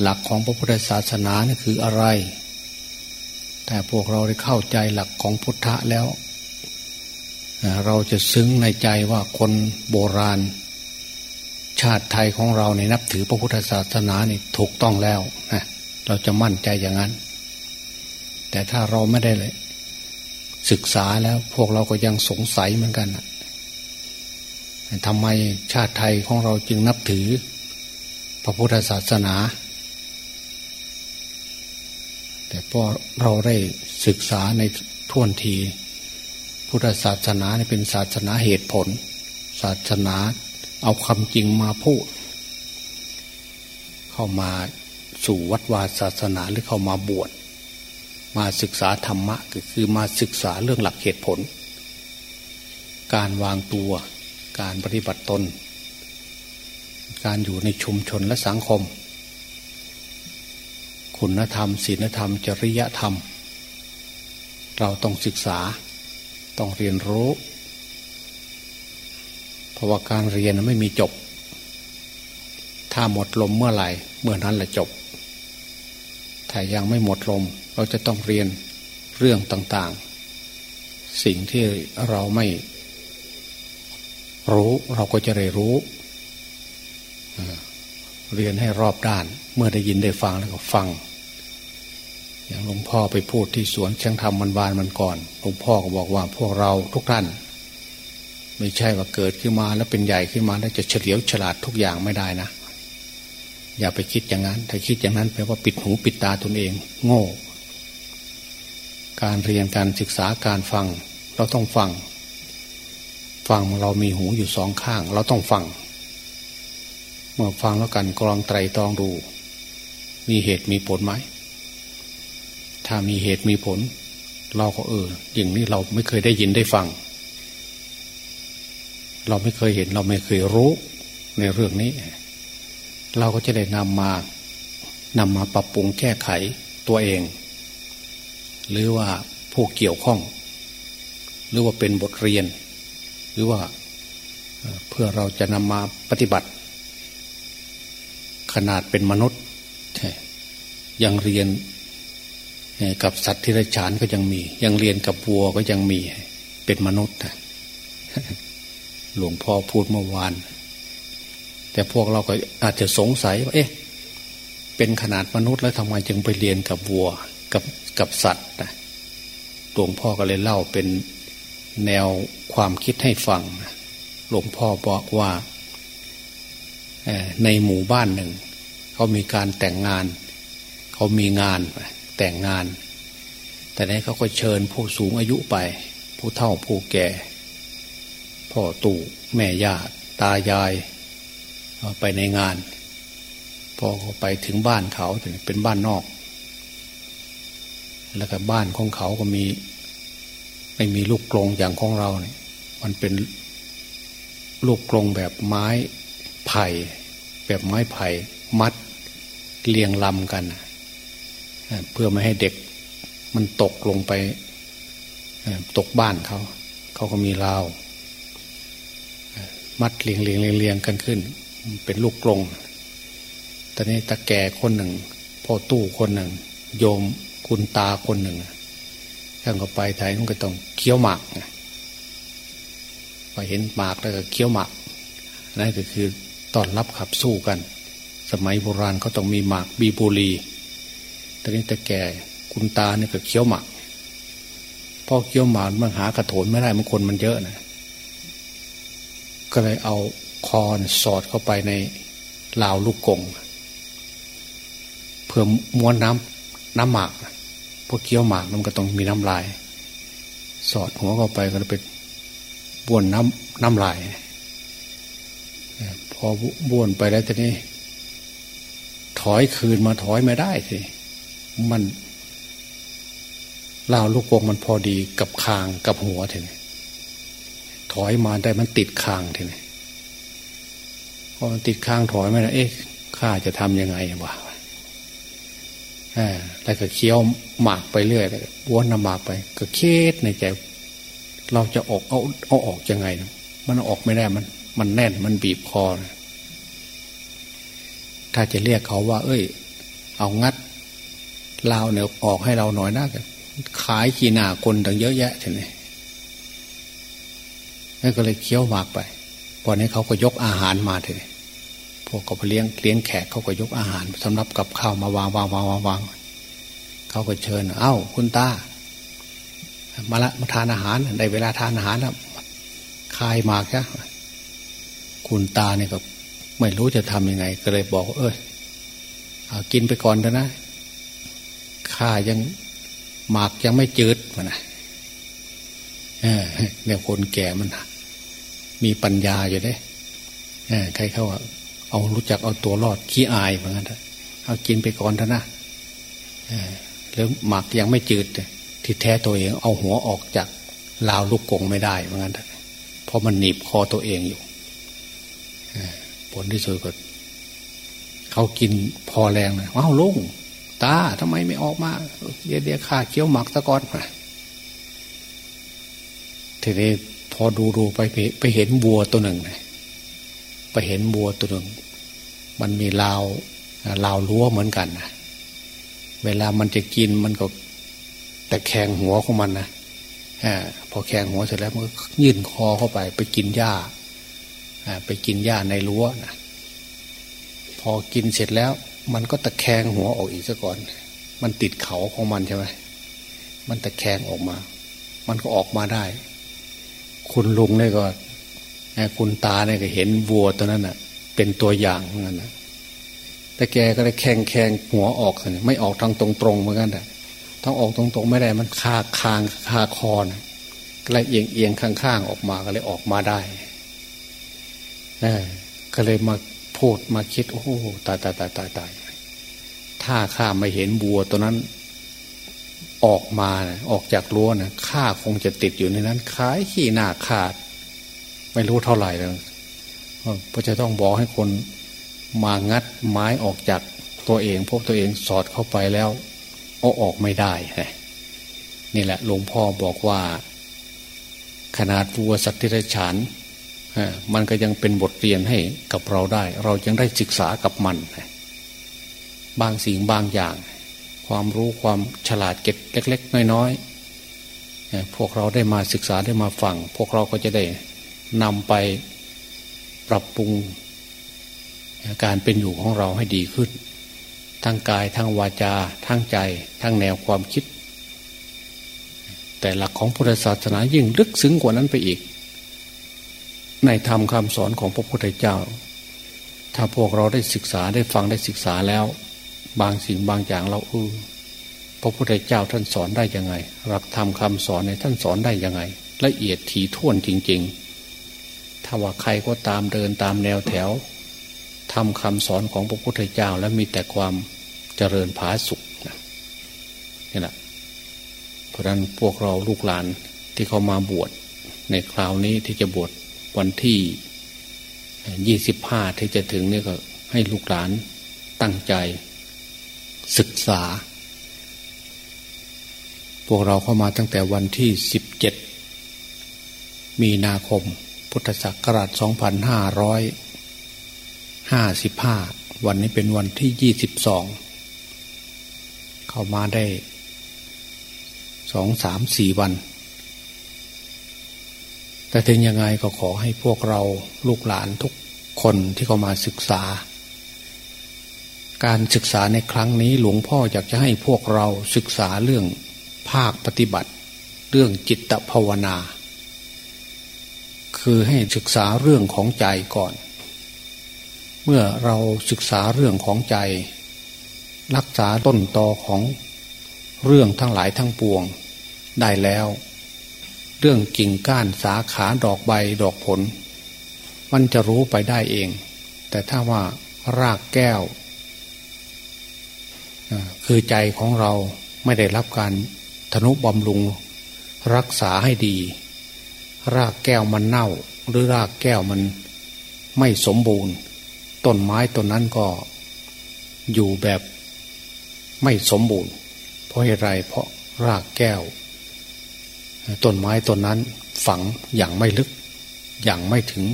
หลักของพระพุทธศาสนานี่คืออะไร แต่พวกเราได้เข้าใจหลักของพุทธะแล้ว เราจะซึ้งในใจว่าคนโบราณ ชาติไทยของเราในนับถือพระพุทธศาสนานี่ถูกต้องแล้วนะเราจะมั่นใจอย่างนั้น แต่ถ้าเราไม่ได้เลย ศึกษาแล้วพวกเราก็ยังสงสัยเหมือนกันทำไมชาติไทยของเราจึงนับถือ พระพุทธศาสนา แต่พอเราได้ศึกษาในท่วนที พุทธศาสนาเป็นศาสนาเหตุผล ศาสนาเอาคำจริงมาพูด เข้ามาสู่วัดวาศาสนาหรือเข้ามาบวชมาศึกษาธรรมะก็คือมาศึกษาเรื่องหลักเหตุผล การวางตัว การปฏิบัติตน การอยู่ในชุมชนและสังคม คุณธรรมศีลธรรม จริยธรรม เราต้องศึกษาต้องเรียนรู้ เพราะว่าการเรียนไม่มีจบ ถ้าหมดลมเมื่อไหร่ เมื่อนั้นแหละจบ ถ้ายังไม่หมดลม เราจะต้องเรียนเรื่องต่างๆ สิ่งที่เราไม่รู้เราก็จะได้รู้เรียนให้รอบด้าน เมื่อได้ยินได้ฟังแล้วก็ฟัง อย่างหลวงพ่อไปพูดที่สวนเชียงธรรมมันบานมันก่อนหลวงพ่อก็บอกว่าพวกเราทุกท่าน ไม่ใช่ว่าเกิดขึ้นมาแล้วเป็นใหญ่ขึ้นมาแล้วจะเฉลียวฉลาดทุกอย่างไม่ได้นะ อย่าไปคิดอย่างนั้น ถ้าคิดอย่างนั้นแปลว่าปิดหูปิดตาตนเอง โง่ การเรียนการศึกษาการฟัง เราต้องฟัง ฟังเรามีหูอยู่สองข้าง เราต้องฟัง เมื่อฟังแล้วกันกรองไตรตรองดู มีเหตุมีผลไหม ถ้ามีเหตุมีผล เราก็เออ อย่างนี้เราไม่เคยได้ยินได้ฟัง เราไม่เคยเห็น เราไม่เคยรู้ในเรื่องนี้ เราก็จะได้นำมานำมาปรับปรุงแก้ไขตัวเอง หรือว่าผู้เกี่ยวข้อง หรือว่าเป็นบทเรียน หรือว่าเพื่อเราจะนำมาปฏิบัติ ขนาดเป็นมนุษย์ยังเรียน กับสัตว์ที่ไรฉานก็ยังมี ยังเรียนกับวัวก็ยังมีเป็นมนุษย์หลวงพ่อพูดเมื่อวาน แต่พวกเราก็อาจจะสงสัยว่าเอ๊ะ เป็นขนาดมนุษย์แล้วทำไมจึงไปเรียนกับวัวกับกับสัตว์หลวงพ่อก็เลยเล่าเป็นแนวความคิดให้ฟังหลวงพ่อบอกว่าในหมู่บ้านหนึ่ง เขามีการแต่งงาน เขามีงาน แต่งงาน แต่นี้เขาก็เชิญผู้สูงอายุไป ผู้เฒ่าผู้แก่ พ่อตู่แม่ย่าตายายไปในงาน พอเขาไปถึงบ้านเขาถึงเป็นบ้านนอก แล้วก็บ้านของเขาก็มี ไม่มีลูกกรงอย่างของเราเนี่ยมันเป็นลูกกรงแบบไม้ไผ่ แบบไม้ไผ่มัดเรียงลำกัน เเพื่อไม่ให้เด็กมันตกลงไปตกบ้านเขา เขาก็มีราวมัดเรียงเรียงเรียงเรียงกันขึ้น เป็นลูกกรงตอนนี้ตาแก่คนหนึ่งพ่อตู้คนหนึ่ง โยมคุณตาคนหนึ่งท่านก็ไปไทยมันก็ต้องเคี้ยวหมากไปเห็นหมากแล้วก็เคี้ยวหมากนั่นก็คือตอนรับขับสู้กัน สมัยโบราณเขาต้องมีหมากบีบุรี ตอนนี้แต่แก่คุณตาเนี่ยก็เคี้ยวหมากพอเคี้ยวหมากมันหากระโถนไม่ได้มันคนมันเยอะนะก็เลยเอาคอนสอดเข้าไปในลาวลูกกงเพื่อม้วนน้ำน้ำหมากพวกเคี้ยวหมากมันก็ต้องมีน้ำลาย สอดหัวเข้าไปก็เป็นบ้วนน้ำน้ำลาย พอบ้วนไปแล้วทีนี้ ถอยคืนมาถอยไม่ได้สิ มันลาวลูกวงมันพอดีกับคางกับหัวทีนี้ถอยมาได้มันติดคางทีนี้พอมันติดคางถอยไม่ได้เอ๊ะข้าจะทำยังไงวะแล้วก็เคี้ยวหมากไปเรื่อยแล้วนน้ำหมากไป ก็เคสในใจเราจะออกเอาเอาออกยังไง มันออกไม่ได้มัน มันแน่นมันบีบคอนะถ้าจะเรียกเขาว่า เอ้ย เอางัด ลาวเนี่ยออกให้เราหน่อยนะขายกี่หนาคนตั้งเยอะแยะทีนี้แล้วก็เลยเคี้ยวหมากไปพอนี้เขาก็ยกอาหารมาทีนี้พวกเขาไปเลี้ยงเลี้ยงแขกเขาก็ยกอาหารสำหรับกับข้าวมาวางวางวางวางวางเขาก็เชิญ เอ้า คุณตามาละมาทานอาหารได้เวลาทานอาหารแล้วคายหมากะคุณตาเนี่ยก็ไม่รู้จะทำยังไง ก็เลยบอก เอ้ยกินไปก่อนเถอะนะ ข้ายังหมากยังไม่จืดมันนะเนี่ยคนแก่มัน มีปัญญาอยู่เด้ใครเขาว่าเอารู้จักเอาตัวรอดขี้อายเหมือนกันเอากินไปก่อนเถอะนะแล้วหมากยังไม่จืดที่แท้ตัวเองเอาหัวออกจากลาวลูกกงไม่ได้เหมือนกันเพราะมันหนีบคอตัวเองอยู่ผลที่สุดก็เขากินพอแรงเลยว้าวลุง ตาทำไมไม่ออกมา เดี๋ยวเดี๋ยวข้าเคี้ยวหมักตะกอนทีนี้พอดูดูไปไปเห็นบัวตัวหนึ่งไปเห็นบัวตัวหนึ่ง มันมีลาวลาวรั้วเหมือนกันนะเวลามันจะกินมันก็แต่แขงหัวของมันนะอพอแขงหัวเสร็จแล้วมันก็ยื่นคอเข้าไป ไปกินหญ้าไปกินหญ้าในรั้วนะพอกินเสร็จแล้ว มันก็ตะแคงหัวออกอีกซะก่อน มันติดเขาของมันใช่ไหมมันตะแคงออกมา มันก็ออกมาได้ คุณลุงเนี่ยก็คุณตาเนี่ยก็เห็นวัวตัวนั้นน่ะ เป็นตัวอย่างเหมือนกันนะแต่แกก็เลยแข่งแข่งหัวออกเลยไม่ออกทางตรงๆเหมือนกันแต่ต้องออกตรงๆไม่ได้มันคาคางคาคอนะก็เลยเอียงเอียงข้างๆออกมาก็เลยออกมาได้ก็เลยมา พูดมาคิด โอ้ตายตายตายตายตายถ้าข้าไม่เห็นบัวตัวนั้น ออกมาออกจากรั้วนะข้าคงจะติดอยู่ในนั้นขายขี้หน้าขาด ไม่รู้เท่าไหร่แล้วเพราะจะต้องบอกให้คนมางัดไม้ออกจากตัวเองพวกตัวเองสอดเข้าไปแล้วเอาออกไม่ได้นี่แหละหลวงพ่อบอกว่า ขนาดวัวสัตว์ที่ไรฉาน มันก็ยังเป็นบทเรียนให้กับเราได้ เรายังได้ศึกษากับมัน บางสิ่งบางอย่าง ความรู้ความฉลาดเก็บเล็ก ๆ น้อยๆพวกเราได้มาศึกษาได้มาฟัง พวกเราก็จะได้นำไปปรับปรุงการเป็นอยู่ของเราให้ดีขึ้น ทั้งกายทั้งวาจา ทั้งใจ ทั้งแนวความคิด แต่หลักของพุทธศาสนายิ่งลึกซึ้งกว่านั้นไปอีก ในธรรมคำสอนของพระพุทธเจ้า ถ้าพวกเราได้ศึกษาได้ฟังได้ศึกษาแล้ว บางสิ่งบางอย่างเราเออพระพุทธเจ้าท่านสอนได้ยังไง หลักธรรมคาสอนในท่านสอนได้ยังไง ละเอียดถี่ถ้วนจริง ๆ ถ้าว่าใครก็ตามเดินตามแนวแถวทำคำสอนของพระพุทธเจ้าแล้วมีแต่ความเจริญผาสุขนะนี่แหละเพราะนั้นพวกเราลูกหลานที่เขามาบวชในคราวนี้ที่จะบวช วันที่ยี่สิบห้าที่จะถึงนี่ก็ให้ลูกหลานตั้งใจศึกษา พวกเราเข้ามาตั้งแต่วันที่สิบเจ็ดมีนาคมพุทธศักราชสองพันห้าร้อยห้าสิบห้าวันนี้เป็นวันที่ยี่สิบสองเข้ามาได้สองสามสี่วัน แต่ถึงยังไงก็ขอให้พวกเราลูกหลานทุกคนที่เข้ามาศึกษา การศึกษาในครั้งนี้หลวงพ่ออยากจะให้พวกเราศึกษาเรื่องภาคปฏิบัติ เรื่องจิตภาวนา คือให้ศึกษาเรื่องของใจก่อน เมื่อเราศึกษาเรื่องของใจ รักษาต้นตอของเรื่องทั้งหลายทั้งปวงได้แล้ว เรื่องกิ่งก้านสาขาดอกใบดอกผล มันจะรู้ไปได้เอง แต่ถ้าว่ารากแก้ว คือใจของเราไม่ได้รับการธนุบำรุงรักษาให้ดี รากแก้วมันเน่า หรือรากแก้วมันไม่สมบูรณ์ ต้นไม้ต้นนั้นก็อยู่แบบไม่สมบูรณ์ เพราะอะไรเพราะรากแก้ว ต้นไม้ต้นนั้นฝังอย่างไม่ลึก อย่างไม่ถึง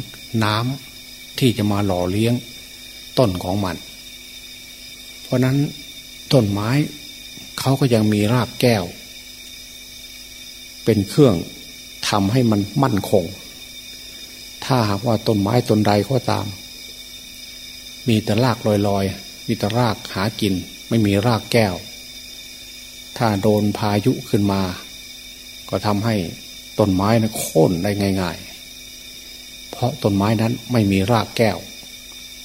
น้ำที่จะมาหล่อเลี้ยงต้นของมัน เพราะนั้นต้นไม้เขาก็ยังมีรากแก้ว เป็นเครื่องทำให้มันมั่นคง ถ้าหากว่าต้นไม้ต้นใดก็ตาม มีแต่รากลอยๆมีแต่รากหากิน ไม่มีรากแก้ว ถ้าโดนพายุขึ้นมา ก็ทำให้ต้นไม้นะโค่นได้ง่าย ๆ เพราะต้นไม้นั้นไม่มีรากแก้ว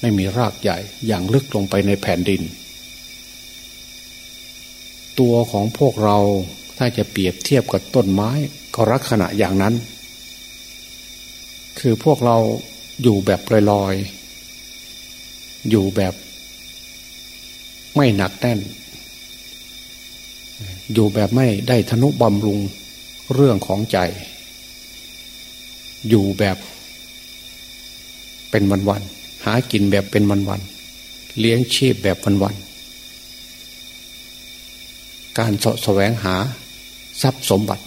ไม่มีรากใหญ่อย่างลึกลงไปในแผ่นดิน ตัวของพวกเราถ้าจะเปรียบเทียบกับต้นไม้ก็ลักษณะอย่างนั้น คือพวกเราอยู่แบบลอยๆ อยู่แบบไม่หนักแน่น อยู่แบบไม่ได้ทนุบำรุง เรื่องของใจ อยู่แบบเป็นวันๆหากินแบบเป็นวันๆเลี้ยงชีพแบบวันๆการสะแสวงหาทรัพย์สมบัติ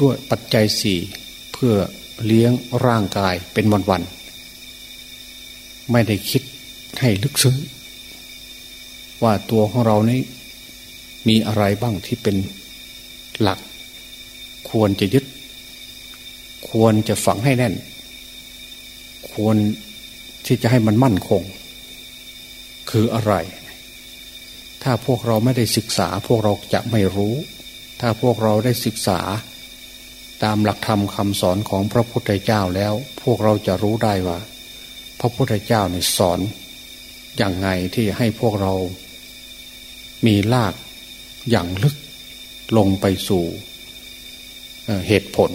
ด้วยปัจจัยสี่เพื่อเลี้ยงร่างกายเป็นวันๆไม่ได้คิดให้ลึกซึ้งว่าตัวของเรานี้มีอะไรบ้างที่เป็น หลักควรจะยึด ควรจะฝังให้แน่น ควรที่จะให้มันมั่นคง คืออะไร ถ้าพวกเราไม่ได้ศึกษา พวกเราจะไม่รู้ ถ้าพวกเราได้ศึกษา ตามหลักธรรมคำสอนของพระพุทธเจ้าแล้ว พวกเราจะรู้ได้ว่า พระพุทธเจ้าเนี่ยสอนอย่างไงที่ให้พวกเรามีลากอย่างลึก ลงไปสู่เหตุผล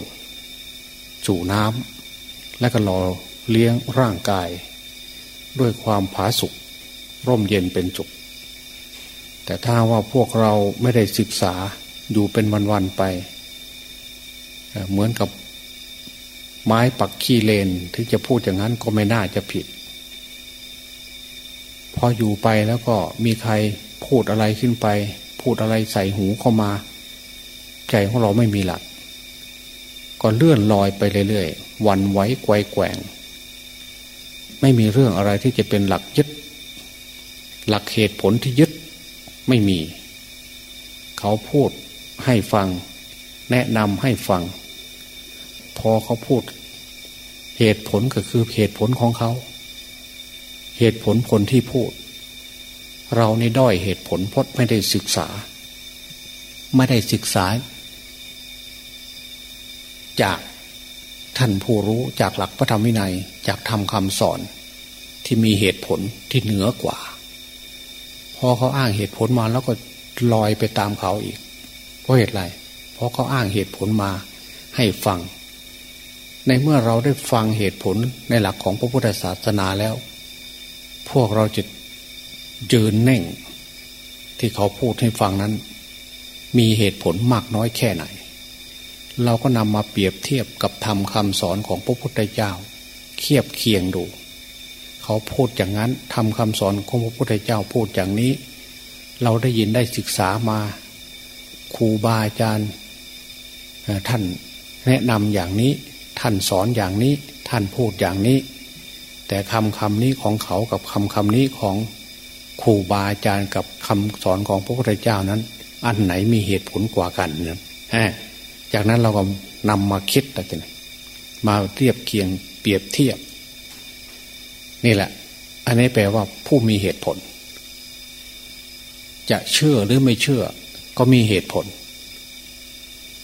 สู่น้ำและก็รอเลี้ยงร่างกาย ด้วยความผาสุกร่มเย็นเป็นจุกแต่ถ้าว่าพวกเราไม่ได้ศึกษาอยู่เป็นวันๆไป เหมือนกับไม้ปักขี้เลนที่จะพูดอย่างนั้นก็ไม่น่าจะผิด พออยู่ไปแล้วก็มีใครพูดอะไรขึ้นไป พูดอะไรใส่หูเข้ามา ใจของเราไม่มีหลัก ก็เลื่อนลอยไปเรื่อยๆวันไว้ไกวแกว่ง ไม่มีเรื่องอะไรที่จะเป็นหลักยึด หลักเหตุผลที่ยึดไม่มี เขาพูดให้ฟัง แนะนำให้ฟัง พอเขาพูด เหตุผลก็คือเหตุผลของเขา เหตุผลคนที่พูด เราในด้อยเหตุผลเพดไม่ได้ศึกษา ไม่ได้ศึกษา จากท่านผู้รู้จากหลักพระธรรมวินัยจากธรรมคำสอนที่มีเหตุผลที่เหนือกว่า พอเขาอ้างเหตุผลมาแล้วก็ลอยไปตามเขาอีก เพราะเหตุไรเพราะเขาอ้างเหตุผลมาให้ฟัง ในเมื่อเราได้ฟังเหตุผลในหลักของพระพุทธศาสนาแล้ว พวกเราจะยืนเน่ง ที่เขาพูดให้ฟังนั้น มีเหตุผลมากน้อยแค่ไหน เราก็นำมาเปรียบเทียบกับธรรมคำสอนของพระพุทธเจ้าเคียบเคียงดู เขาพูดอย่างนั้นทำคำสอนของพระพุทธเจ้าพูดอย่างนี้ เราได้ยินได้ศึกษามาครูบาอาจารย์ท่านแนะนำอย่างนี้ท่านสอนอย่างนี้ท่านพูดอย่างนี้ แต่คำคำนี้ของเขากับคำคำนี้ของครูบาอาจารย์กับคำสอนของพระพุทธเจ้านั้น อันไหนมีเหตุผลกว่ากันเนี่ย จากนั้นเราก็นำมาคิดแต่ไหนมาเทียบเคียงเปรียบเทียบ นี่แหละ อันนี้แปลว่าผู้มีเหตุผล จะเชื่อหรือไม่เชื่อ ก็มีเหตุผล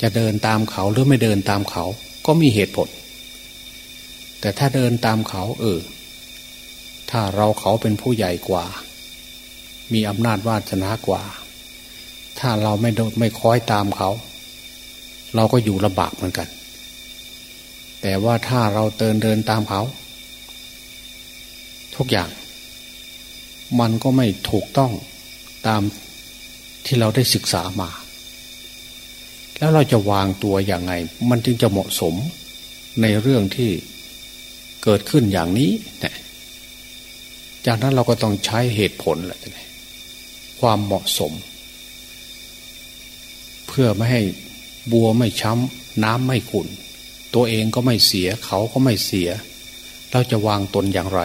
จะเดินตามเขาหรือไม่เดินตามเขา ก็มีเหตุผล แต่ถ้าเดินตามเขา เออ ถ้าเราเขาเป็นผู้ใหญ่กว่า มีอำนาจวาสนากว่า ถ้าเราไม่ไม่คอยตามเขา เราก็อยู่ลำบากเหมือนกัน แต่ว่าถ้าเราเดินเดินตามเขา ทุกอย่าง มันก็ไม่ถูกต้องตามที่เราได้ศึกษามา แล้วเราจะวางตัวอย่างไง มันจึงจะเหมาะสมในเรื่องที่เกิดขึ้นอย่างนี้เนี่ยจากนั้นเราก็ต้องใช้เหตุผลแหละความเหมาะสม เพื่อไม่ให้ บัวไม่ช้ำน้ำไม่ขุ่นตัวเองก็ไม่เสียเขาก็ไม่เสีย เราจะวางตนอย่างไร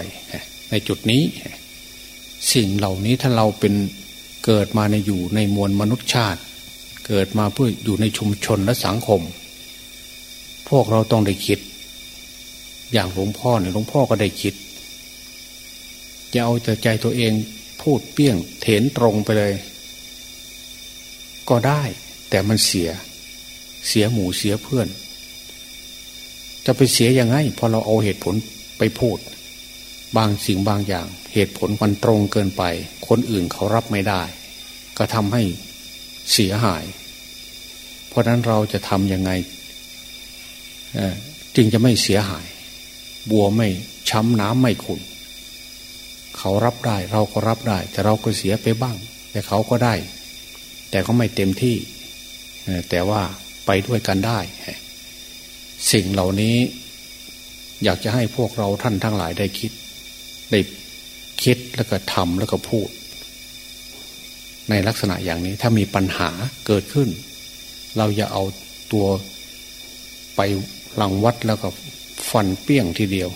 ในจุดนี้ สิ่งเหล่านี้ถ้าเราเป็นเกิดมาในอยู่ในมวลมนุษยชาติ เกิดมาเพื่ออยู่ในชุมชนและสังคม พวกเราต้องได้คิด อย่างหลวงพ่อเนี่ยหลวงพ่อก็ได้คิดจะเอาแต่ใจตัวเองพูดเปี้ยงเถนตรงไปเลย ก็ได้ แต่มันเสีย เสียหมูเสียเพื่อน จะไปเสียยังไงพอเราเอาเหตุผลไปพูด บางสิ่งบางอย่าง เหตุผลมันตรงเกินไป คนอื่นเขารับไม่ได้ ก็ทำให้เสียหาย เพราะนั้นเราจะทำยังไงจึงจะไม่เสียหาย บัวไม่ช้ำน้ำไม่ขุนเขารับได้เราก็รับได้ แต่เราก็เสียไปบ้าง แต่เขาก็ได้ แต่ก็ไม่เต็มที่ แต่ว่า ไปด้วยกันได้ สิ่งเหล่านี้อยากจะให้พวกเราท่านทั้งหลายได้คิด ได้คิดแล้วก็ทำแล้วก็พูด ในลักษณะอย่างนี้ถ้ามีปัญหาเกิดขึ้น เราอย่าเอาตัวไปหลังวัดแล้วก็ฟันเปี้ยงทีเดียว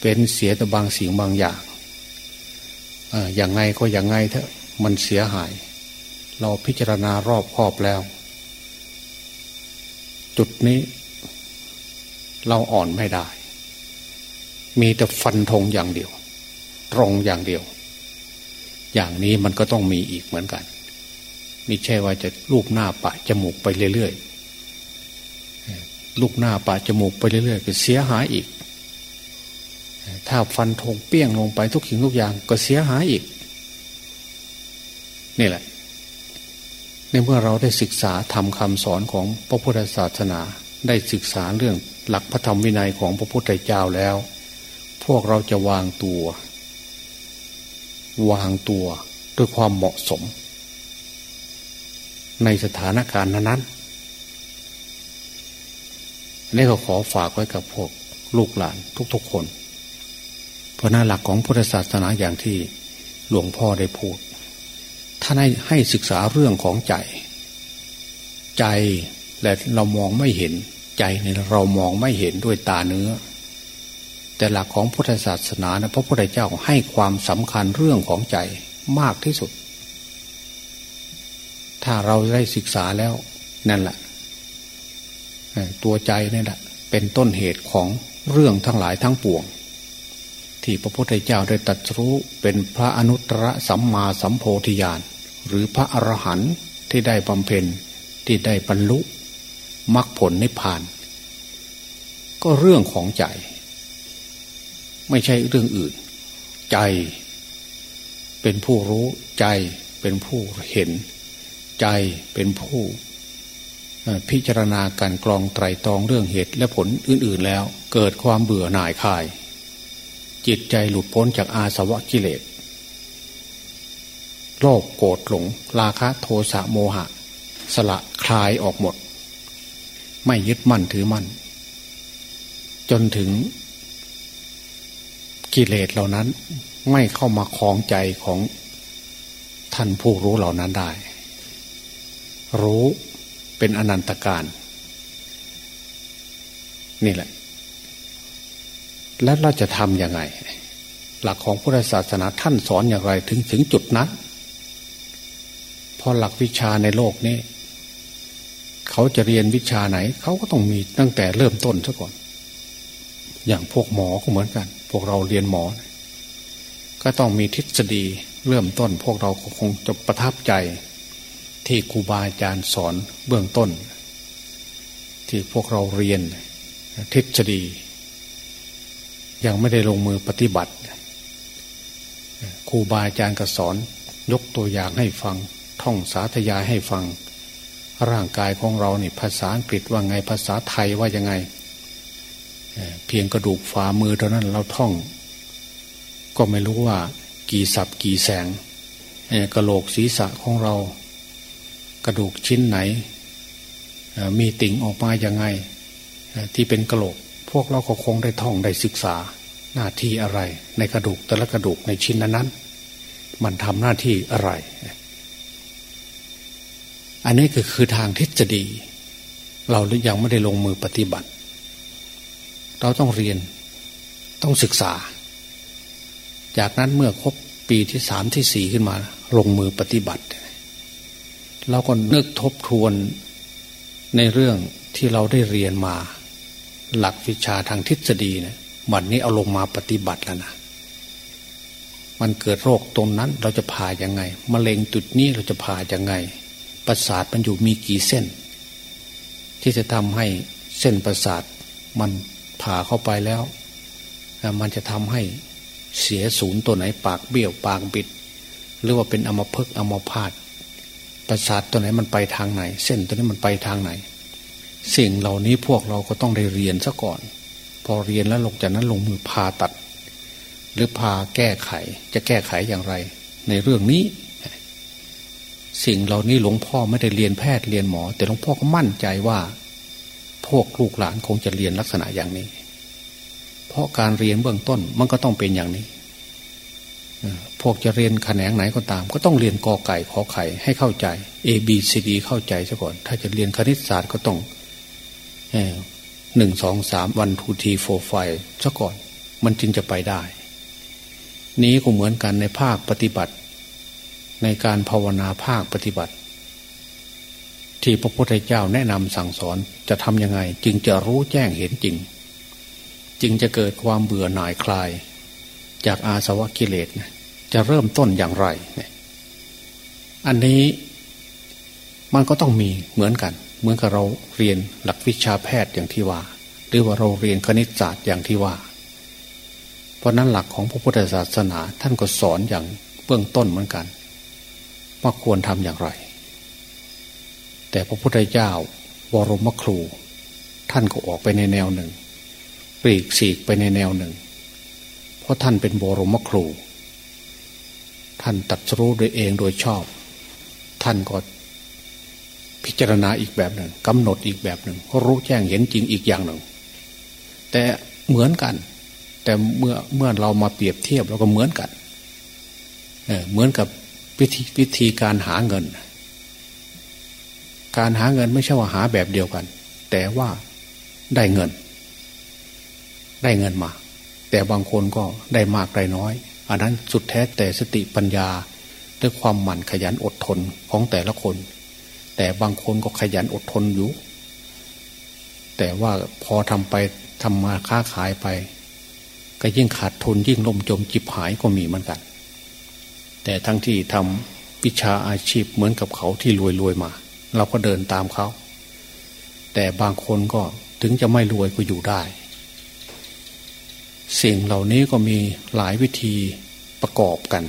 เป็นเสียแต่บางสิ่งบางอย่างอย่างไงก็อย่างไงเถอะมันเสียหาย เราพิจารณารอบครอบแล้ว จุดนี้ เราอ่อนไม่ได้ มีแต่ฟันธงอย่างเดียว ตรงอย่างเดียว อย่างนี้มันก็ต้องมีอีกเหมือนกันไม่ใช่ว่าจะลูกหน้าปะจมูกไปเรื่อยๆลูกหน้าปะจมูกไปเรื่อยๆก็เสียหายอีก ถ้าฟันธงเปี้ยงลงไปทุกสิ่งทุกอย่างก็เสียหายอีก นี่แหละ ในเมื่อเราได้ศึกษาทำคำสอนของพระพุทธศาสนา ได้ศึกษาเรื่องหลักพระธรรมวินัยของพระพุทธเจ้าแล้ว พวกเราจะวางตัว วางตัวด้วยความเหมาะสม ในสถานการณ์นั้นนี่ก็ขอฝากไว้กับพวกลูกหลานทุกๆคน เพราะหน้าหลักของพุทธศาสนาอย่างที่หลวงพ่อได้พูด ท่านให้ให้ศึกษาเรื่องของใจ ใจและเรามองไม่เห็นใจเนี่ยเรามองไม่เห็นด้วยตาเนื้อ แต่หลักของพุทธศาสนานะพระพุทธเจ้าให้ความสำคัญเรื่องของใจมากที่สุด ถ้าเราได้ศึกษาแล้วนั่นแหละตัวใจนี่แหละเป็นต้นเหตุของเรื่องทั้งหลายทั้งปวง ที่พระพุทธเจ้าได้ตรัสรู้เป็นพระอนุตตรสัมมาสัมโพธิญาณหรือพระอรหันต์ที่ได้บำเพ็ญที่ได้บรรลุมรรคผลนิพพาน ก็เรื่องของใจ ไม่ใช่เรื่องอื่น ใจเป็นผู้รู้ใจเป็นผู้เห็น ใจเป็นผู้พิจารณาการกรองไตรตรองเรื่องเหตุและผลอื่น ๆ แล้ว เกิดความเบื่อหน่ายคลาย จิตใจหลุดพ้นจากอาสวะกิเลสโลภโกรธหลง ราคะโทสะโมหะ สละคลายออกหมด ไม่ยึดมั่นถือมั่น จนถึงกิเลสเหล่านั้นไม่เข้ามาคลองใจของท่านผู้รู้เหล่านั้นได้ รู้เป็นอนันตการ นี่แหละ และเราจะทำยังไง หลักของพุทธศาสนาท่านสอนอย่างไรถึงถึงจุดนั้นพอหลักวิชาในโลกนี้ เขาจะเรียนวิชาไหน เขาก็ต้องมีตั้งแต่เริ่มต้นซะก่อน อย่างพวกหมอก็เหมือนกัน พวกเราเรียนหมอ ก็ต้องมีทฤษฎีเริ่มต้น พวกเราคงจะประทับใจ ที่ครูบาอาจารย์สอนเบื้องต้น ที่พวกเราเรียนทฤษฎี ยังไม่ได้ลงมือปฏิบัติครูบาอาจารย์ก็สอนยกตัวอย่างให้ฟังท่องสาธยายให้ฟัง ร่างกายของเราเนี่ภาษาอังกฤษว่าไงภาษาไทยว่ายังไง เพียงกระดูกฝ่ามือเท่านั้นเราท่อง ก็ไม่รู้ว่ากี่สับกี่แสงกระโหลกศีรษะของเรา กระดูกชิ้นไหน มีติ่งออกมาอย่างไง ที่เป็นกระโหลก พวกเราก็คงได้ท่องได้ศึกษาหน้าที่อะไร ในกระดูกแต่ละกระดูกในชิ้นนั้นมันทำหน้าที่อะไร อันนี้คือคือทางทฤษฎี เรายังไม่ได้ลงมือปฏิบัติ เราต้องเรียนต้องศึกษา จากนั้นเมื่อครบปีที่สามที่สี่ขึ้นมา ลงมือปฏิบัติ เราก็นึกทบทวนในเรื่องที่เราได้เรียนมา หลักวิชาทางทฤษฎีเนะี่ยวันนี้เอาลงมาปฏิบัติแล้วนะมันเกิดโรคตรงนั้นเราจะผ่ายังไงมะเร็งจุดนี้เราจะผ่ายังไง ประสาทมันอยู่มีกี่เส้น ที่จะทำให้เส้นประสาทมันผ่าเข้าไปแล้ว มันจะทำให้เสียศูนย์ตัวไหนปากเบี้ยวปากบิด หรือว่าเป็นอมภพอมพาตประสาทตัวไหนมันไปทางไหน เส้นตัวนี้มันไปทางไหน สิ่งเหล่านี้พวกเราก็ต้องได้เรียนซะก่อน พอเรียนแล้วลงจากนั้นลงมือผ่าตัด หรือพาแก้ไขจะแก้ไขอย่างไร ในเรื่องนี้ สิ่งเหล่านี้หลวงพ่อไม่ได้เรียนแพทย์เรียนหมอ แต่หลวงพ่อก็มั่นใจว่า พวกลูกหลานคงจะเรียนลักษณะอย่างนี้ เพราะการเรียนเบื้องต้นมันก็ต้องเป็นอย่างนี้พวกจะเรียนแขนงไหนก็ตาม ก็ต้องเรียนกอไก่ขอไข่ให้เข้าใจ A B C D เข้าใจซะก่อน ถ้าจะเรียนคณิตศาสตร์ก็ต้อง หนึ่งสองสามวันทูทีโฟไฟซะก่อน มันจึงจะไปได้ นี้ก็เหมือนกันในภาคปฏิบัติ ในการภาวนาภาคปฏิบัติ ที่พระพุทธเจ้าแนะนำสั่งสอนจะทำยังไง จึงจะรู้แจ้งเห็นจริง จึงจะเกิดความเบื่อหน่ายคลาย จากอาสวะกิเลสจะเริ่มต้นอย่างไร อันนี้ มันก็ต้องมีเหมือนกัน เหมือนกับเราเรียนหลักวิชาแพทย์อย่างที่ว่า หรือว่าเราเรียนคณิตศาสตร์อย่างที่ว่า เพราะนั้นหลักของพระพุทธศาสนาท่านก็สอนอย่างเบื้องต้นเหมือนกัน ว่าควรทำอย่างไร แต่พระพุทธเจ้าบรมครู ท่านก็ออกไปในแนวหนึ่งปลีกสีกไปในแนวหนึ่ง เพราะท่านเป็นบรมครู ท่านตัดรู้โดยเองโดยชอบ ท่านก็ พิจารณาอีกแบบหนึ่งกำหนดอีกแบบหนึ่งรู้แจ้งเห็นจริงอีกอย่างหนึ่ง แต่เหมือนกัน แต่เมื่อเมื่อเรามาเปรียบเทียบเราก็เหมือนกันเเหมือนกับวิธีวิธีการหาเงิน การหาเงินไม่ใช่ว่าหาแบบเดียวกัน แต่ว่าได้เงิน ได้เงินมา แต่บางคนก็ได้มากได้น้อยอันนั้นสุดแท้แต่สติปัญญาด้วยความหมั่นขยันอดทนของแต่ละคน แต่บางคนก็ขยันอดทนอยู่ แต่ว่าพอทำไปทำมาค้าขายไป ก็ยิ่งขาดทุนยิ่งล่มจมจิบหายก็มีเหมือนกัน แต่ทั้งที่ทำวิชาอาชีพเหมือนกับเขาที่รวยรวยมา เราก็เดินตามเขา แต่บางคนก็ถึงจะไม่รวยก็อยู่ได้ สิ่งเหล่านี้ก็มีหลายวิธีประกอบกัน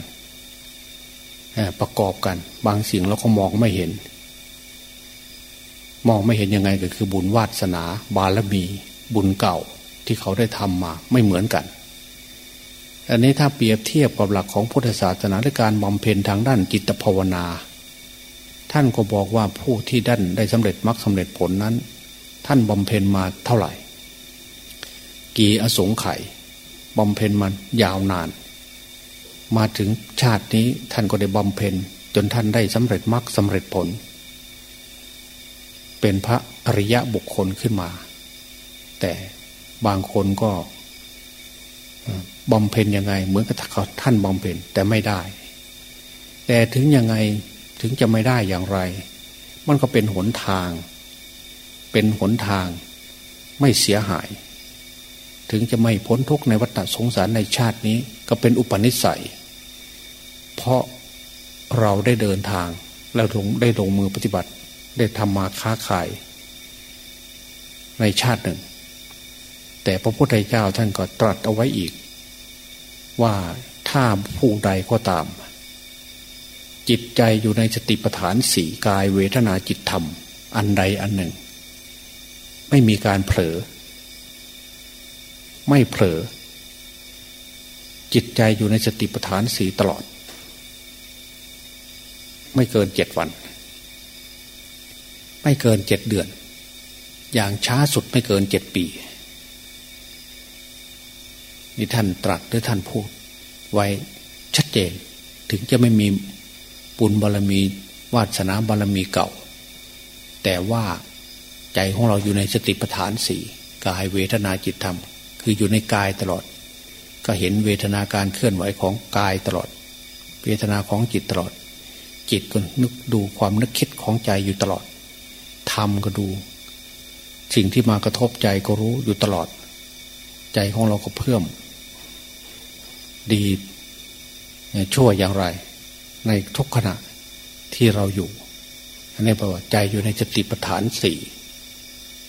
ประกอบกัน บางสิ่งเราก็มองไม่เห็น มองไม่เห็นยังไงก็คือบุญวาสนาบารมีบุญเก่าที่เขาได้ทำมาไม่เหมือนกัน อันนี้ถ้าเปรียบเทียบกับหลักของพุทธศาสนาในการบำเพ็ญทางด้านจิตภาวนา ท่านก็บอกว่าผู้ที่ด้านได้สำเร็จมรรคสาเร็จผลนั้น ท่านบำเพ็ญมาเท่าไหร่ กี่อสงไขยบำเพ็ญมันยาวนาน มาถึงชาตินี้ท่านก็ได้บำเพ็ญจนท่านได้สำเร็จมรรคสาเร็จผล เป็นพระอริยะบุคคลขึ้นมา แต่บางคนก็บำเพ็ญยังไง เหมือนกับท่านบำเพ็ญแต่ไม่ได้ แต่ถึงยังไงถึงจะไม่ได้อย่างไร มันก็เป็นหนทาง เป็นหนทางไม่เสียหาย ถึงจะไม่พ้นทุกข์ในวัฏสงสารในชาตินี้ก็เป็นอุปนิสัย เพราะเราได้เดินทาง แล้วลงได้ลงมือปฏิบัติ ได้ทำมาค้าขาย ในชาติหนึ่ง แต่พระพุทธเจ้าท่านก็ตรัสเอาไว้อีก ว่าถ้าผู้ใดก็ตาม จิตใจอยู่ในสติปัฏฐานสี่กายเวทนาจิตธรรม อันใดอันหนึ่ง ไม่มีการเผลอ ไม่เผลอ จิตใจอยู่ในสติปัฏฐานสีตลอด ไม่เกินเจ็ดวัน ไม่เกินเจ็ดเดือน อย่างช้าสุดไม่เกินเจ็ดปี นี่ท่านตรัสหรือท่านพูด ไว้ชัดเจน ถึงจะไม่มีปุญบารมีวาสนาบารมีเก่า แต่ว่าใจของเราอยู่ในสติปัฏฐานสี่กายเวทนาจิตธรรม คืออยู่ในกายตลอด ก็เห็นเวทนาการเคลื่อนไหวของกายตลอด เวทนาของจิตตลอด จิตก็นึกดูความนึกคิดของใจอยู่ตลอด รมก็ดู สิ่งที่มากระทบใจก็รู้อยู่ตลอด ใจของเราก็เพิ่ม ดีชั่วอย่างไร ในทุกขณะที่เราอยู่อันนี้แปลว่าใจอยู่ในสติปัฏฐานสี่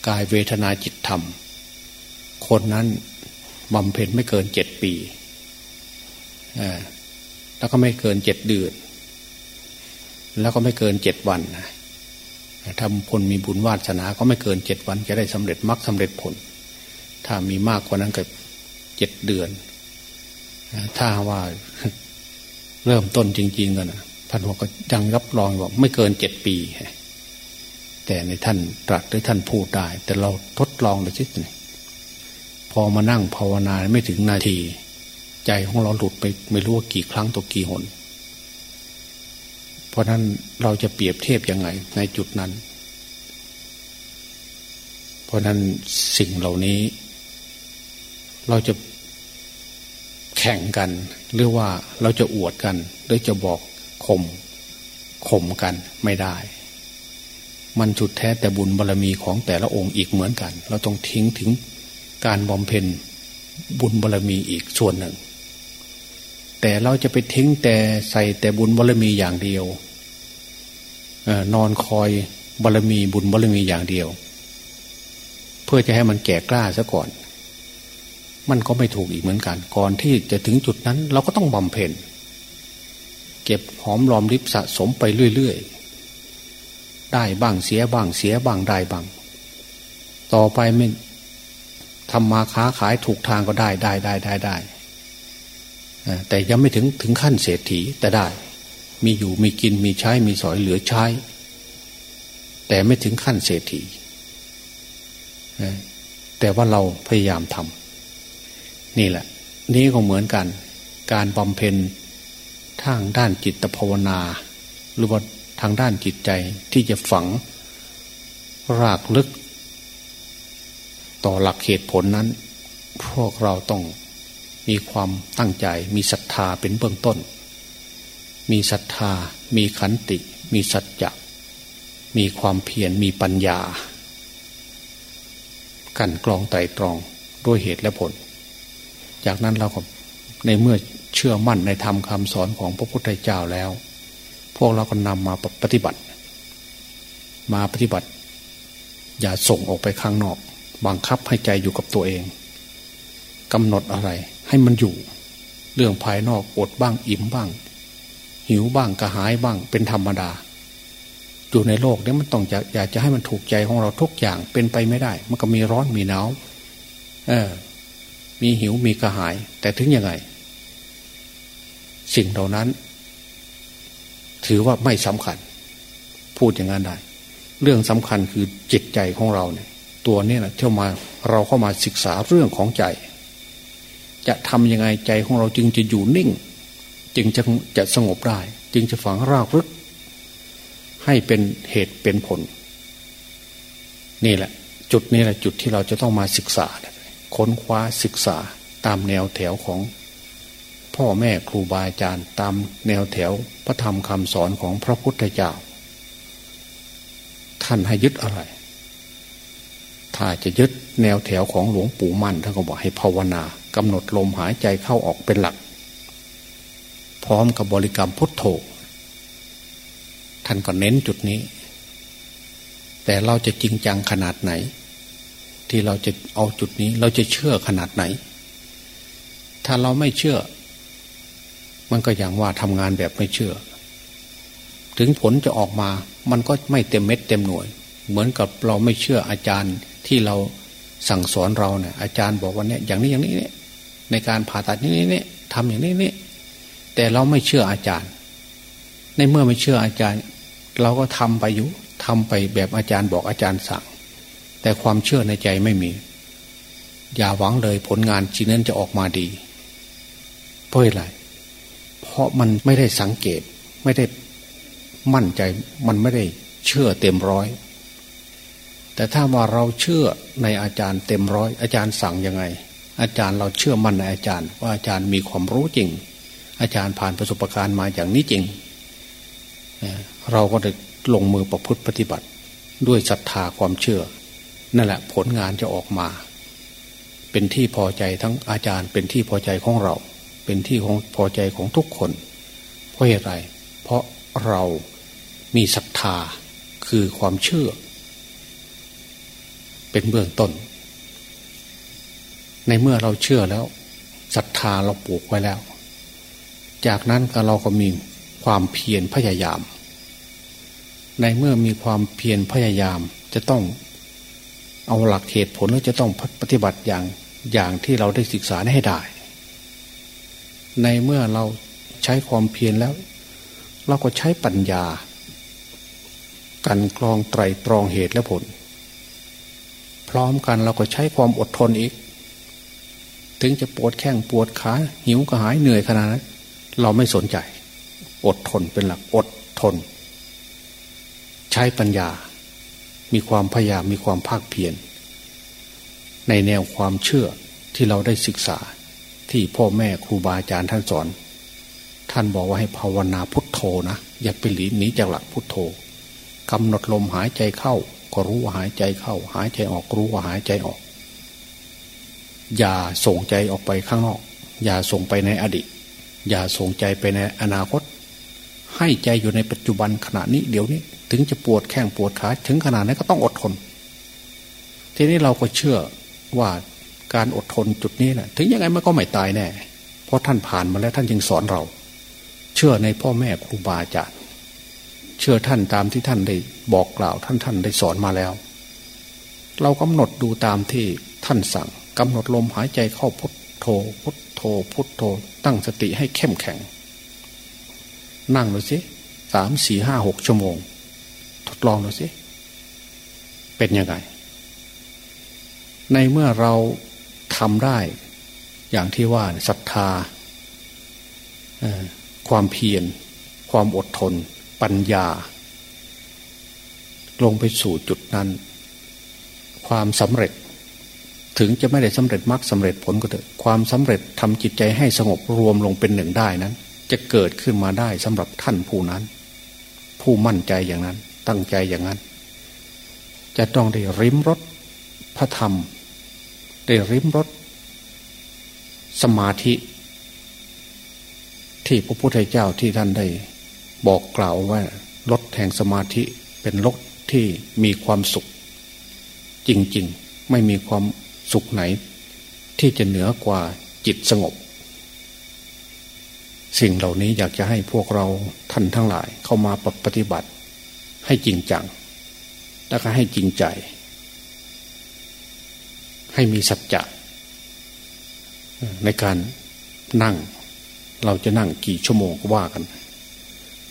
กายเวทนาจิตธรรม คนนั้นบำเพ็ญไม่เกินเจ็ดปีแล้วก็ไม่เกินเจ็ดเดือน แล้วก็ไม่เกินเจ็ดวัน ถ้าคนมีบุญวาสนาก็ไม่เกินเจ็ดวันจะได้สำเร็จมรรคสาเร็จผล ถ้ามีมากกว่านั้นก็เจ็ดเดือน ถ้าว่าเริ่มต้นจริง ๆ กันนะพันหัวก็ยังรับรองว่าไม่เกินเจ็ดปี แต่ในท่านตรัสหรือท่านพูดได้ แต่เราทดลองเลยสิพอมานั่งภาวนาไม่ถึงนาที ใจของเราหลุดไปไม่รู้ว่ากี่ครั้งตัวกี่หน เพราะนั้นเราจะเปรียบเทียบยังไง ในจุดนั้น เพราะนั้นสิ่งเหล่านี้ เราจะแข่งกัน หรือว่าเราจะอวดกัน หรือจะบอกข่มข่มกันไม่ได้ มันจุดแท้แต่บุญบารรมีของแต่ละองค์อีกเหมือนกัน เราต้องทิ้งถึงการบำเพ็ญบุญบารรมีอีกส่วนหนึ่ง แต่เราจะไปทิ้งแต่ใส่แต่บุญบารมีอย่างเดียวนอนคอยบารมีบุญบารมีอย่างเดียว เพื่อจะให้มันแก่กล้าซะก่อน มันก็ไม่ถูกอีกเหมือนกัน ก่อนที่จะถึงจุดนั้น เราก็ต้องบำเพ็ญเก็บหอมรอมริบสะสมไปเรื่อยๆ ได้บ้างเสียบ้างเสียบ้างได้บ้าง ต่อไปไม่ทำมาค้าขายถูกทางก็ได้ได้ได้ได้ได้ แต่ยังไม่ถึงถึงขั้นเศรษฐีแต่ได้ มีอยู่มีกินมีใช้มีสอยเหลือใช้ แต่ไม่ถึงขั้นเศรษฐีแต่ว่าเราพยายามทำนี่แหละ นี่ก็เหมือนกัน การบำเพ็ญทางด้านจิตภาวนา หรือว่าทางด้านจิตใจที่จะฝัง รากลึก ต่อหลักเหตุผลนั้น พวกเราต้อง มีความตั้งใจ มีศรัทธาเป็นเบื้องต้น มีศรัทธา มีขันติ มีสัจจะมีความเพียรมีปัญญา กันกรองไต่ตรองด้วยเหตุและผล จากนั้นเราก็ในเมื่อเชื่อมั่นในธรรมคำสอนของพระพุทธเจ้าแล้ว พวกเราก็นำมาปฏิบัติ มาปฏิบัติ อย่าส่งออกไปข้างนอก บังคับให้ใจอยู่กับตัวเองกำหนดอะไร ให้มันอยู่ เรื่องภายนอกอดบ้างอิ่มบ้าง หิวบ้างกระหายบ้างเป็นธรรมดา อยู่ในโลกนี้มันต้องอยากจะให้มันถูกใจของเราทุกอย่างเป็นไปไม่ได้ มันก็มีร้อนมีหนาวเออ มีหิวมีกระหาย แต่ถึงยังไง สิ่งเหล่านั้น ถือว่าไม่สำคัญ พูดอย่างนั้นได้ เรื่องสำคัญคือจิตใจของเราเนี่ย ตัวนี้นะเที่ยวมาเราเข้ามาศึกษาเรื่องของใจ จะทำยังไงใจของเราจึงจะอยู่นิ่ง จึงจะจะสงบได้ จึงจะฝังรากลึก ให้เป็นเหตุเป็นผล นี่แหละ จุดนี้แหละจุดที่เราจะต้องมาศึกษา ค้นคว้าศึกษาตามแนวแถวของ พ่อแม่ครูบาอาจารย์ ตามแนวแถวพระธรรมคำสอนของพระพุทธเจ้า ท่านให้ยึดอะไร ถ้าจะยึดแนวแถวของหลวงปู่มั่นท่านก็บอกให้ภาวนา กำหนดลมหายใจเข้าออกเป็นหลัก พร้อมกับบริกรรมพุทโธท่านก็เน้นจุดนี้ แต่เราจะจริงจังขนาดไหน ที่เราจะเอาจุดนี้เราจะเชื่อขนาดไหน ถ้าเราไม่เชื่อ มันก็อย่างว่าทำงานแบบไม่เชื่อ ถึงผลจะออกมามันก็ไม่เต็มเม็ดเต็มหน่วย เหมือนกับเราไม่เชื่ออาจารย์ที่เราสั่งสอนเราเนี่ยอาจารย์บอกว่าเนี่ยอย่างนี้อย่างนี้เนี่ย ในการผ่าตัดนี้นี่ทำอย่างนี้นี่แต่เราไม่เชื่ออาจารย์ ในเมื่อไม่เชื่ออาจารย์ เราก็ทำไปอยู่ทำไปแบบอาจารย์บอกอาจารย์สั่ง แต่ความเชื่อในใจไม่มี อย่าหวังเลยผลงานชิ้นนั้นจะออกมาดี เพราะอะไร เพราะมันไม่ได้สังเกต ไม่ได้มั่นใจ มันไม่ได้เชื่อเต็มร้อย แต่ถ้าว่าเราเชื่อในอาจารย์เต็มร้อย อาจารย์สั่งยังไง อาจารย์เราเชื่อมั่นในอาจารย์ ว่าอาจารย์มีความรู้จริง อาจารย์ผ่านประสบการณ์มาอย่างนี้จริง เราก็จะลงมือประพฤติปฏิบัติ ด้วยศรัทธาความเชื่อ นั่นแหละผลงานจะออกมา เป็นที่พอใจทั้งอาจารย์ เป็นที่พอใจของเรา เป็นที่ของพอใจของทุกคน เพราะเหตุไร เพราะเรามีศรัทธาคือความเชื่อ เป็นเบื้องต้น ในเมื่อเราเชื่อแล้วศรัทธาเราปลูกไว้แล้ว จากนั้นก็เราก็มีความเพียรพยายาม ในเมื่อมีความเพียรพยายามจะต้องเอาหลักเหตุผลแล้วจะต้องปฏิบัติอย่างอย่างที่เราได้ศึกษาให้ได้ ในเมื่อเราใช้ความเพียรแล้ว เราก็ใช้ปัญญา กันกรองไตรตรองเหตุและผล พร้อมกันเราก็ใช้ความอดทนอีก ถึงจะปวดแข้งปวดขาหิวกระหายเหนื่อยขนาดนั้นเราไม่สนใจ อดทนเป็นหลักอดทน ใช้ปัญญา มีความพยายามมีความภาคเพียรในแนวความเชื่อที่เราได้ศึกษาที่พ่อแม่ครูบาอาจารย์ท่านสอน ท่านบอกว่าให้ภาวนาพุทโธนะ อย่าไปหลีหนีจากหลักพุทโธกำหนดลมหายใจเข้า ก็รู้ว่าหายใจเข้า หายใจออกรู้ว่าหายใจออก อย่าส่งใจออกไปข้างนอก อย่าส่งไปในอดีต อย่าส่งใจไปในอนาคต ให้ใจอยู่ในปัจจุบันขณะนี้เดี๋ยวนี้ ถึงจะปวดแข้งปวดขาถึงขนาดนั้นก็ต้องอดทน ทีนี้เราก็เชื่อว่าการอดทนจุดนี้แหละถึงยังไงมันก็ไม่ตายแน่ เพราะท่านผ่านมาแล้วท่านยังสอนเรา เชื่อในพ่อแม่ครูบาอาจารย์เชื่อท่านตามที่ท่านได้บอกกล่าวท่านท่านได้สอนมาแล้ว เรากำหนดดูตามที่ท่านสั่ง กำหนดลมหายใจเข้าพุทโธพุทโธพุทโธ ตั้งสติให้เข้มแข็ง นั่งดูสิสามสี่ห้าหกชั่วโมง ทดลองดูสิเป็นยังไง ในเมื่อเราทำได้ อย่างที่ว่าศรัทธาความเพียร ความอดทน ปัญญา ลงไปสู่จุดนั้น ความสำเร็จ ถึงจะไม่ได้สำเร็จมรรคสาเร็จผลก็เถอะความสำเร็จทำจิตใจให้สงบรวมลงเป็นหนึ่งได้นั้น จะเกิดขึ้นมาได้สำหรับท่านผู้นั้น ผู้มั่นใจอย่างนั้น ตั้งใจอย่างนั้น จะต้องได้ริมรถพระธรรม ได้ริมรถสมาธิ ที่พระพุทธเจ้าที่ท่านได้ บอกกล่าวว่ารถแห่งสมาธิเป็นรถที่มีความสุข จริง ๆ ไม่มีความ สุขไหนที่จะเหนือกว่าจิตสงบ สิ่งเหล่านี้อยากจะให้พวกเราท่านทั้งหลายเข้ามาปฏิบัติ ให้จริงจัง แล้วก็ให้จริงใจ ให้มีสัจจะในการนั่ง เราจะนั่งกี่ชั่วโมงก็ว่ากัน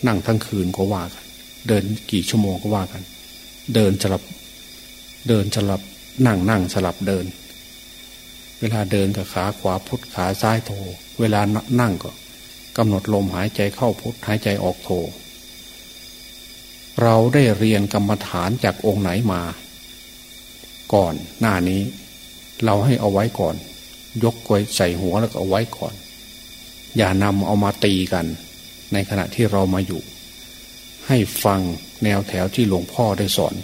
นั่งทั้งคืนก็ว่ากัน เดินกี่ชั่วโมงก็ว่ากัน เดินสลับ เดินสลับนั่งนั่งสลับเดิน เวลาเดินกับขาขวาพุทขาซ้ายโทเวลานั่งก็กำหนดลมหายใจเข้าพุทหายใจออกโทเราได้เรียนกรรมฐานจากองค์ไหนมา ก่อนหน้านี้ เราให้เอาไว้ก่อน ยกไว้ใส่หัวแล้วก็เอาไว้ก่อน อย่านำเอามาตีกัน ในขณะที่เรามาอยู่ ให้ฟังแนวแถวที่หลวงพ่อได้สอน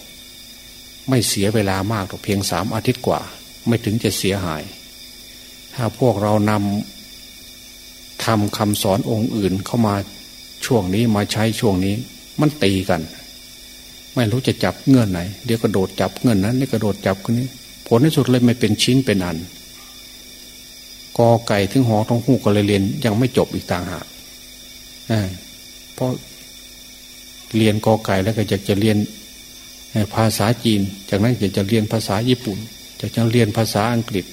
ไม่เสียเวลามากหรอกเพียงสามอาทิตย์กว่า ไม่ถึงจะเสียหาย ถ้าพวกเรานำทำคำสอนองค์อื่นเข้ามาช่วงนี้มาใช้ช่วงนี้ มันตีกัน ไม่รู้จะจับเงื่อนไหน เดี๋ยวกระโดดจับเงื่อนนั้นนี่กระโดดจับคนนี้ ผลที่สุดเลยไม่เป็นชิ้นเป็นอันกอไก่ถึงหอท้องหูก็เลยเรียนยังไม่จบอีกต่างหากเพราะเรียนกอไก่แล้วก็อยากจะเรียนภาษาจีน จากนั้นอยากจะเรียนภาษาญี่ปุ่น จากจะเรียนภาษาอังกฤษ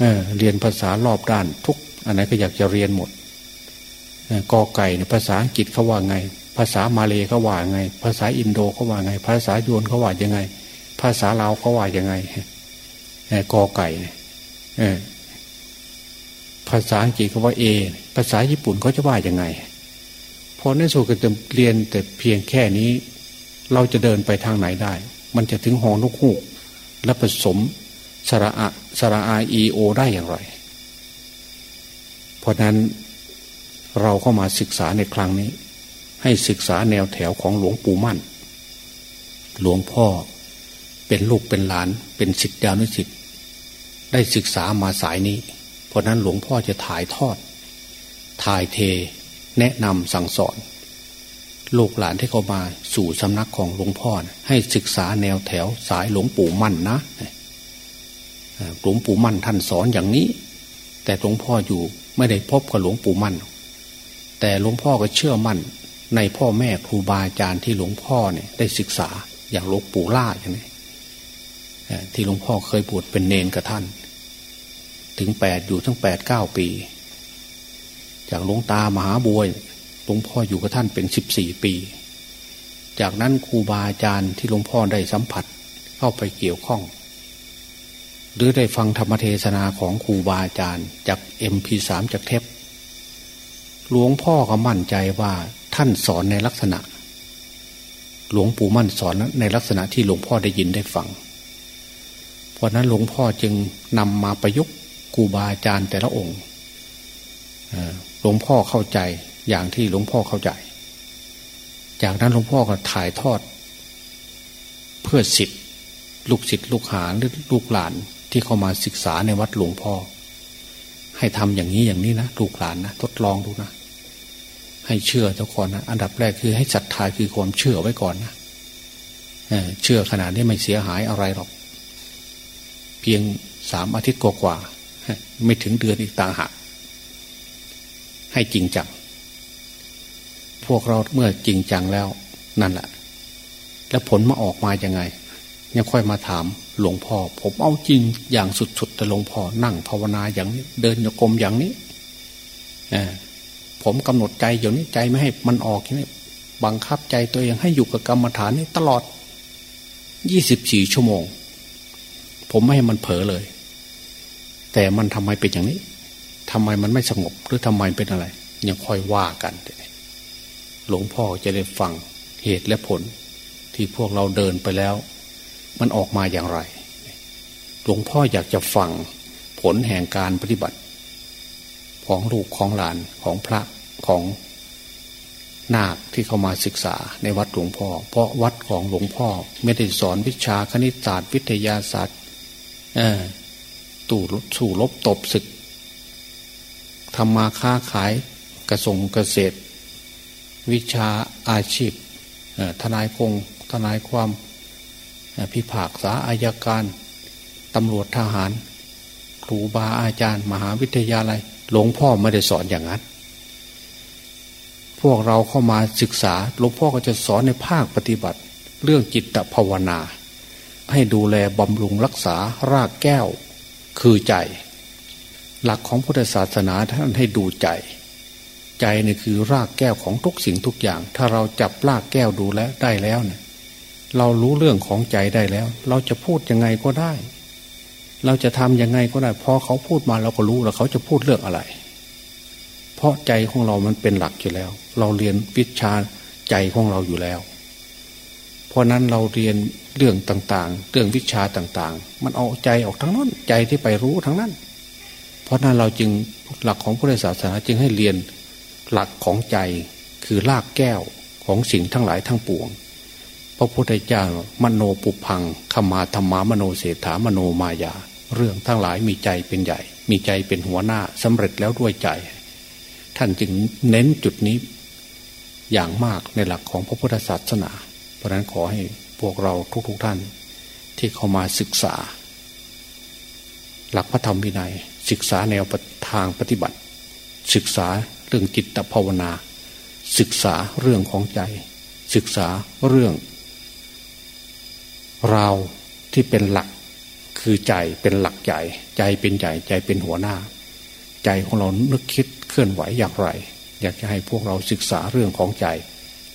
เเรียนภาษารอบด้านทุกอันไหนก็อยากจะเรียนหมดกอไก่เนี่ยภาษาอังกฤษเขาว่าไง ภาษามาเลยเขาว่าไง ภาษาอินโดเขาว่าไง ภาษายวนเขาว่ายังไง ภาษาลาวเขาว่ายังไงกอไก่เนี่ยภาษาอังกฤษเขาว่าเอภาษาญี่ปุ่นเขาจะว่ายังไงพอในสุดก็จะเรียนแต่เพียงแค่นี้ เราจะเดินไปทางไหนได้ มันจะถึงหอนกฮูกและผสม สระอะสระอาอีโอได้อย่างไร เพราะนั้นเราเข้ามาศึกษาในครั้งนี้ ให้ศึกษาแนวแถวของหลวงปู่มั่น หลวงพ่อเป็นลูกเป็นหลาน เป็นสิทธิานุสิทธิ์ได้ศึกษามาสายนี้ เพราะนั้นหลวงพ่อจะถ่ายทอด ถ่ายเทแนะนำสั่งสอน ลูกหลานที่เขามาสู่สำนักของหลวงพ่อ ให้ศึกษาแนวแถวสายหลวงปู่มั่นนะ หลวงปู่มั่นท่านสอนอย่างนี้ แต่หลวงพ่ออยู่ไม่ได้พบกับหลวงปู่มั่น แต่หลวงพ่อก็เชื่อมั่นในพ่อแม่ครูบาอาจารย์ที่หลวงพ่อเนี่ยได้ศึกษาอย่างหลวงปู่ล่าอย่างนี้ที่หลวงพ่อเคยบวชเป็นเนนกับท่าน ถึงแปดอยู่ทั้งแปดเก้าปี จากหลวงตามหาบวยหลวงพ่ออยู่กับท่านเป็นสิบสี่ปี จากนั้นครูบาอาจารย์ที่หลวงพ่อได้สัมผัสเข้าไปเกี่ยวข้อง หรือได้ฟังธรรมเทศนาของครูบาอาจารย์ จากเอ็มพีสามจากเทปหลวงพ่อก็มั่นใจว่าท่านสอนในลักษณะ หลวงปู่มั่นสอนในลักษณะที่หลวงพ่อได้ยินได้ฟัง เพราะนั้นหลวงพ่อจึงนำมาประยุกต์ครูบาอาจารย์แต่ละองค์หลวงพ่อเข้าใจอย่างที่หลวงพ่อเข้าใจ จากนั้นหลวงพ่อก็ถ่ายทอด เพื่อสิทธิ์ลูกศิษย์ลูกหาหรือลูกหลาน ที่เข้ามาศึกษาในวัดหลวงพ่อ ให้ทำอย่างนี้อย่างนี้นะลูกหลานนะทดลองดูนะ ให้เชื่อทุกคนนะอันดับแรกคือให้ศรัทธาคือความเชื่อไว้ก่อนนะเชื่อขนาดนี้ไม่เสียหายอะไรหรอก เพียงสามอาทิตย์กว่าๆไม่ถึงเดือนอีกต่างหากให้จริงจังพวกเราเมื่อจริงจังแล้วนั่นแหละ แล้วผลมาออกมายังไง ยังค่อยมาถาม หลวงพ่อ ผมเอาจริงอย่างสุดๆแต่หลวงพ่อนั่งภาวนาอย่างนี้ เดินโยกรมอย่างนี้ผมกำหนดใจอย่างนี้ใจไม่ให้มันออกนี่บังคับใจตัวเองให้อยู่กับกรรมฐานนี้ตลอดยี่สิบสี่ชั่วโมง ผมไม่ให้มันเผลอเลย แต่มันทำไมเป็นอย่างนี้ทำไมมันไม่สงบหรือทำไมเป็นอะไรยังค่อยว่ากันหลวงพ่อจะได้ฟังเหตุและผล ที่พวกเราเดินไปแล้ว มันออกมาอย่างไร หลวงพ่ออยากจะฟังผลแห่งการปฏิบัติ ของลูกของหลานของพระของนาคที่เข้ามาศึกษาในวัดหลวงพ่อ เพราะวัดของหลวงพ่อไม่ได้สอนวิชาคณิตศาสตร์ วิทยาศาสตร์ตู่สู่ลบตบศึกทำมาค้าขายกระสงเกษตร วิชาอาชีพทนายคงทนายความ พิพากษาอายการตำรวจทหารครูบาอาจารย์ มหาวิทยาลัย หลวงพ่อไม่ได้สอนอย่างนั้น พวกเราเข้ามาศึกษาหลวงพ่อก็จะสอนในภาคปฏิบัติ เรื่องจิตภาวนา ให้ดูแลบำรุงรักษารากแก้ว คือใจ หลักของพุทธศาสนาท่านให้ดูใจ ใจนี่คือรากแก้วของทุกสิ่งทุกอย่าง ถ้าเราจับรากแก้วดูแลได้แล้วเนี่ย เรารู้เรื่องของใจได้แล้ว เราจะพูดยังไงก็ได้ เราจะทำยังไงก็ได้พอเขาพูดมาเราก็รู้แล้วเขาจะพูดเรื่องอะไร เพราะใจของเรามันเป็นหลักอยู่แล้ว เราเรียนวิชาใจของเราอยู่แล้ว เพราะนั้นเราเรียนเรื่องต่างๆ เรื่องวิชาต่างๆ มันเอาใจออกทั้งนั้นใจที่ไปรู้ทั้งนั้น เพราะนั้นเราจึงหลักของพุทธศาสนาจึงให้เรียนหลักของใจคือรากแก้วของสิ่งทั้งหลายทั้งปวง พระพุทธเจ้ามโนปุพังขมาธรรมามโนเศรษฐามโนมายา เรื่องทั้งหลายมีใจเป็นใหญ่ มีใจเป็นหัวหน้าสำเร็จแล้วด้วยใจ ท่านจึงเน้นจุดนี้ อย่างมากในหลักของพระพุทธศาสนา เพราะนั้นขอให้พวกเราทุกๆทท่าน ที่เข้ามาศึกษา หลักพระธรรมวินัย ศึกษาแนวทางปฏิบัติ ศึกษาเรื่องจิตภาวนา ศึกษาเรื่องของใจ ศึกษาเรื่อง เราที่เป็นหลักคือใจเป็นหลักใหญ่ใจเป็นใหญ่ใจเป็นหัวหน้า ใจของเรานึกคิดเคลื่อนไหวอย่างไร อยากจะให้พวกเราศึกษาเรื่องของใจ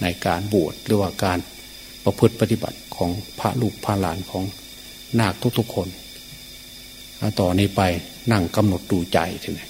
ในการบวชหรือว่าการประพฤติปฏิบัติของพระลูกพระหลานของนาคทุกๆคน ต่อนนี้ไปนั่งกำหนดดูใจทีนี้